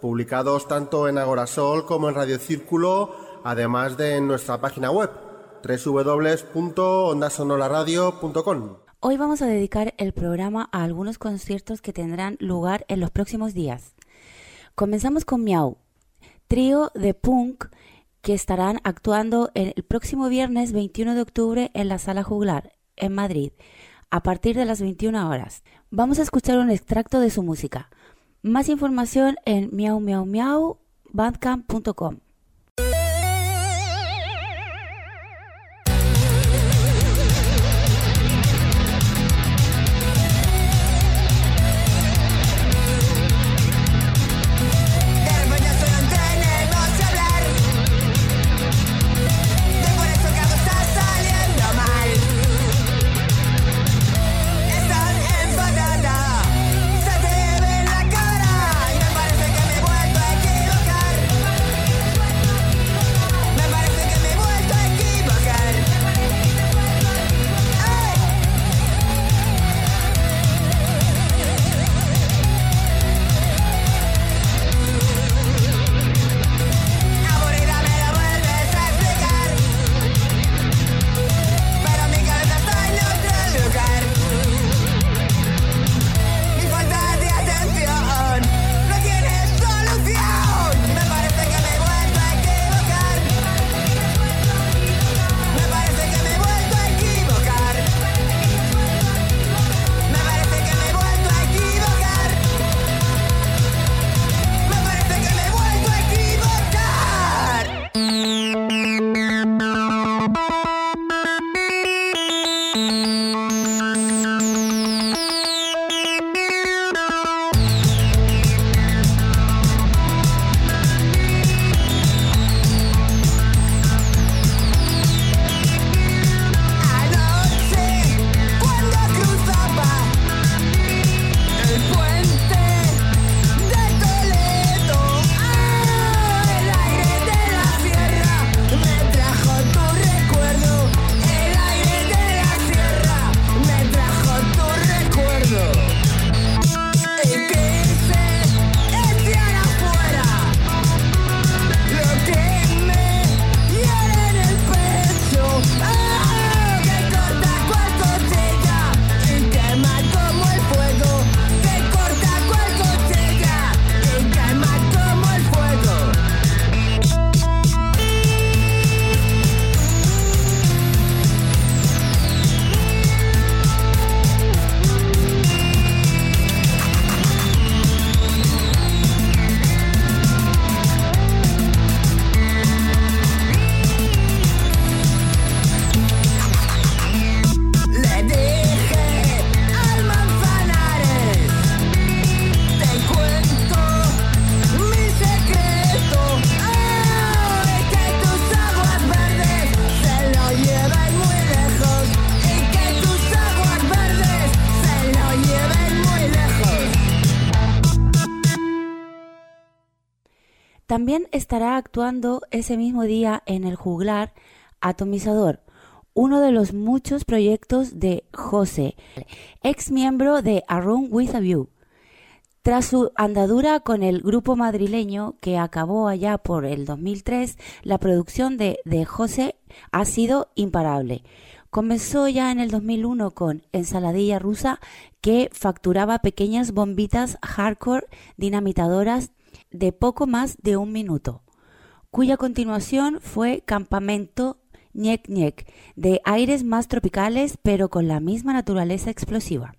publicados tanto en Agorasol como en Radio Círculo, además de en nuestra página web www.ondasonolaradio.com. Hoy vamos a dedicar el programa a algunos conciertos que tendrán lugar en los próximos días. Comenzamos con Miau, trío de punk que estarán actuando el próximo viernes 21 de octubre en la Sala Juglar, en Madrid, a partir de las 21 horas. Vamos a escuchar un extracto de su música. Más información en miau miau miau bandcamp.com. Estará actuando ese mismo día en el juglar Atomizador, uno de los muchos proyectos de José, ex miembro de A With a View. Tras su andadura con el grupo madrileño que acabó allá por el 2003, la producción de, de José ha sido imparable. Comenzó ya en el 2001 con Ensaladilla Rusa, que facturaba pequeñas bombitas hardcore dinamitadoras de poco más de un minuto, cuya continuación fue Campamento Ñec Ñec, de aires más tropicales pero con la misma naturaleza explosiva.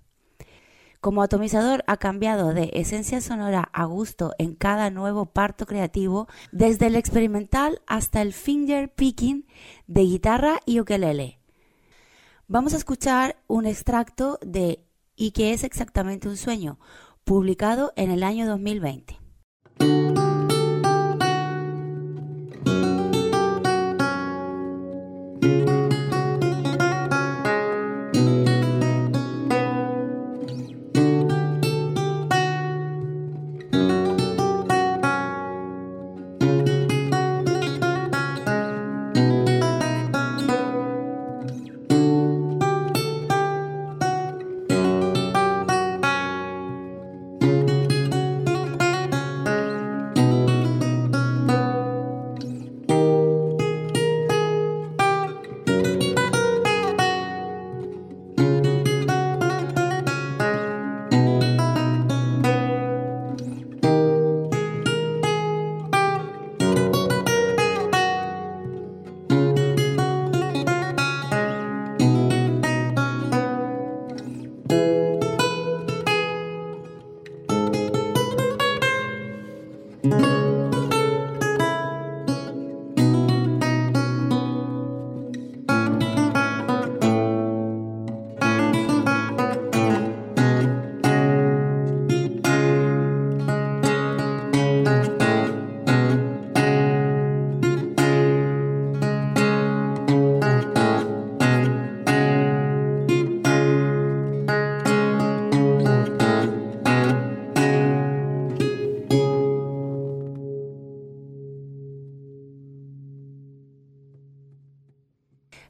Como atomizador ha cambiado de esencia sonora a gusto en cada nuevo parto creativo, desde el experimental hasta el finger picking de guitarra y ukelele. Vamos a escuchar un extracto de ¿Y qué es exactamente un sueño? publicado en el año 2020.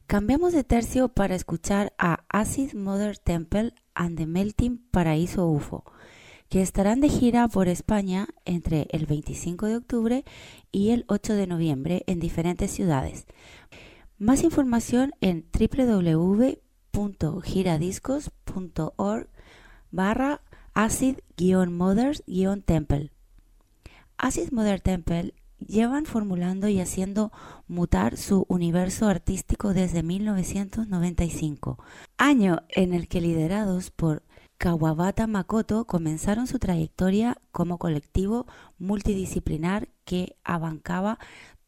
Cambiamos de tercio para escuchar a Acid Mother Temple and the Melting Paraíso UFO, que estarán de gira por España entre el 25 de octubre y el 8 de noviembre en diferentes ciudades. Más información en www.giradiscos.org barra acid-mothers-temple. Acid Mother Temple llevan formulando y haciendo mutar su universo artístico desde 1995, año en el que liderados por Kawabata Makoto comenzaron su trayectoria como colectivo multidisciplinar que abancaba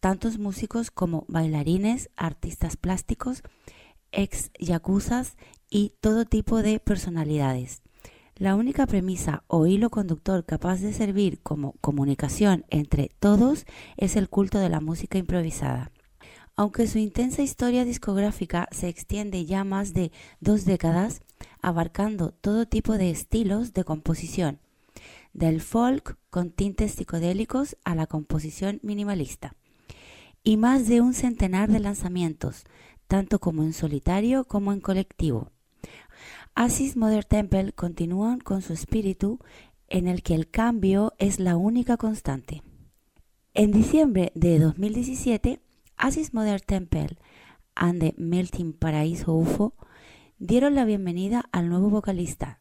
tantos músicos como bailarines, artistas plásticos, ex yakuzas y todo tipo de personalidades. La única premisa o hilo conductor capaz de servir como comunicación entre todos es el culto de la música improvisada. Aunque su intensa historia discográfica se extiende ya más de dos décadas, abarcando todo tipo de estilos de composición, del folk con tintes psicodélicos a la composición minimalista, y más de un centenar de lanzamientos, tanto como en solitario como en colectivo. Asis Mother Temple continúan con su espíritu en el que el cambio es la única constante. En diciembre de 2017, Asis Mother Temple and the Melting Paraíso UFO dieron la bienvenida al nuevo vocalista,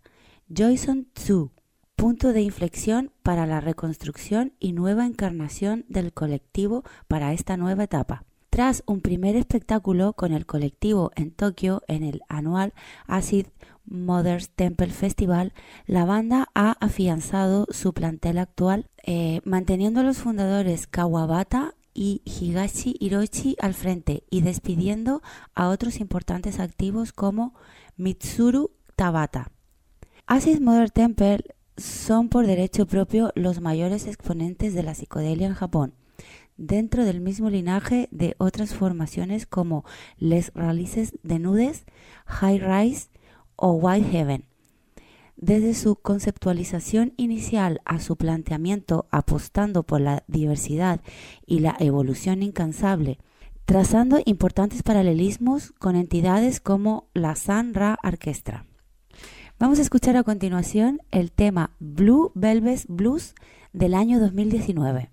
Joyson Tzu, punto de inflexión para la reconstrucción y nueva encarnación del colectivo para esta nueva etapa. Tras un primer espectáculo con el colectivo en Tokio en el anual Acid Mothers Temple Festival, la banda ha afianzado su plantel actual, eh, manteniendo a los fundadores Kawabata y Higashi Hiroshi al frente y despidiendo a otros importantes activos como Mitsuru Tabata. Acid Mother Temple son por derecho propio los mayores exponentes de la psicodelia en Japón dentro del mismo linaje de otras formaciones como Les Ralices de Nudes, High Rise o White Heaven. Desde su conceptualización inicial a su planteamiento apostando por la diversidad y la evolución incansable, trazando importantes paralelismos con entidades como la San Ra Orquestra. Vamos a escuchar a continuación el tema Blue Velvet Blues del año 2019.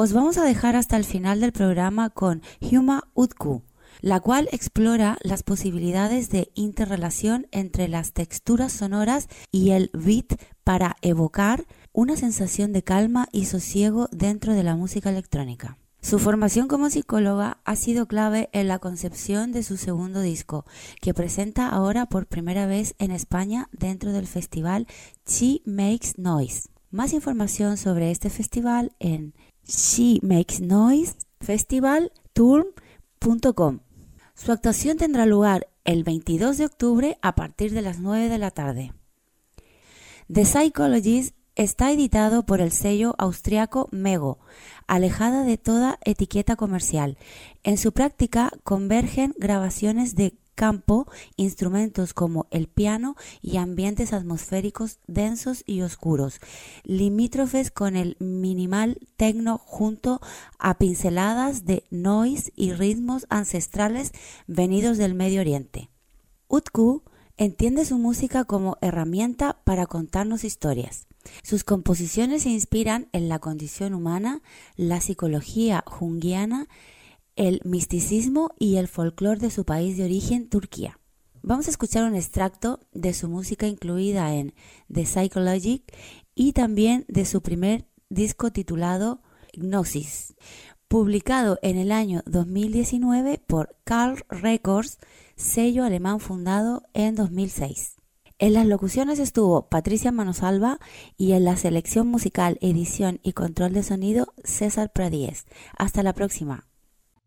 Os vamos a dejar hasta el final del programa con Huma Utku, la cual explora las posibilidades de interrelación entre las texturas sonoras y el beat para evocar una sensación de calma y sosiego dentro de la música electrónica. Su formación como psicóloga ha sido clave en la concepción de su segundo disco, que presenta ahora por primera vez en España dentro del festival She Makes Noise. Más información sobre este festival en She Makes Noise Festival Tour.com. Su actuación tendrá lugar el 22 de octubre a partir de las 9 de la tarde. The Psychologist está editado por el sello austriaco Mego, alejada de toda etiqueta comercial. En su práctica convergen grabaciones de campo, instrumentos como el piano y ambientes atmosféricos densos y oscuros, limítrofes con el minimal tecno junto a pinceladas de noise y ritmos ancestrales venidos del Medio Oriente. Utku entiende su música como herramienta para contarnos historias. Sus composiciones se inspiran en la condición humana, la psicología junguiana, el misticismo y el folclore de su país de origen, Turquía. Vamos a escuchar un extracto de su música incluida en The Psychologic y también de su primer disco titulado Gnosis, publicado en el año 2019 por Carl Records, sello alemán fundado en 2006. En las locuciones estuvo Patricia Manosalva y en la selección musical, edición y control de sonido César Pradíez. Hasta la próxima.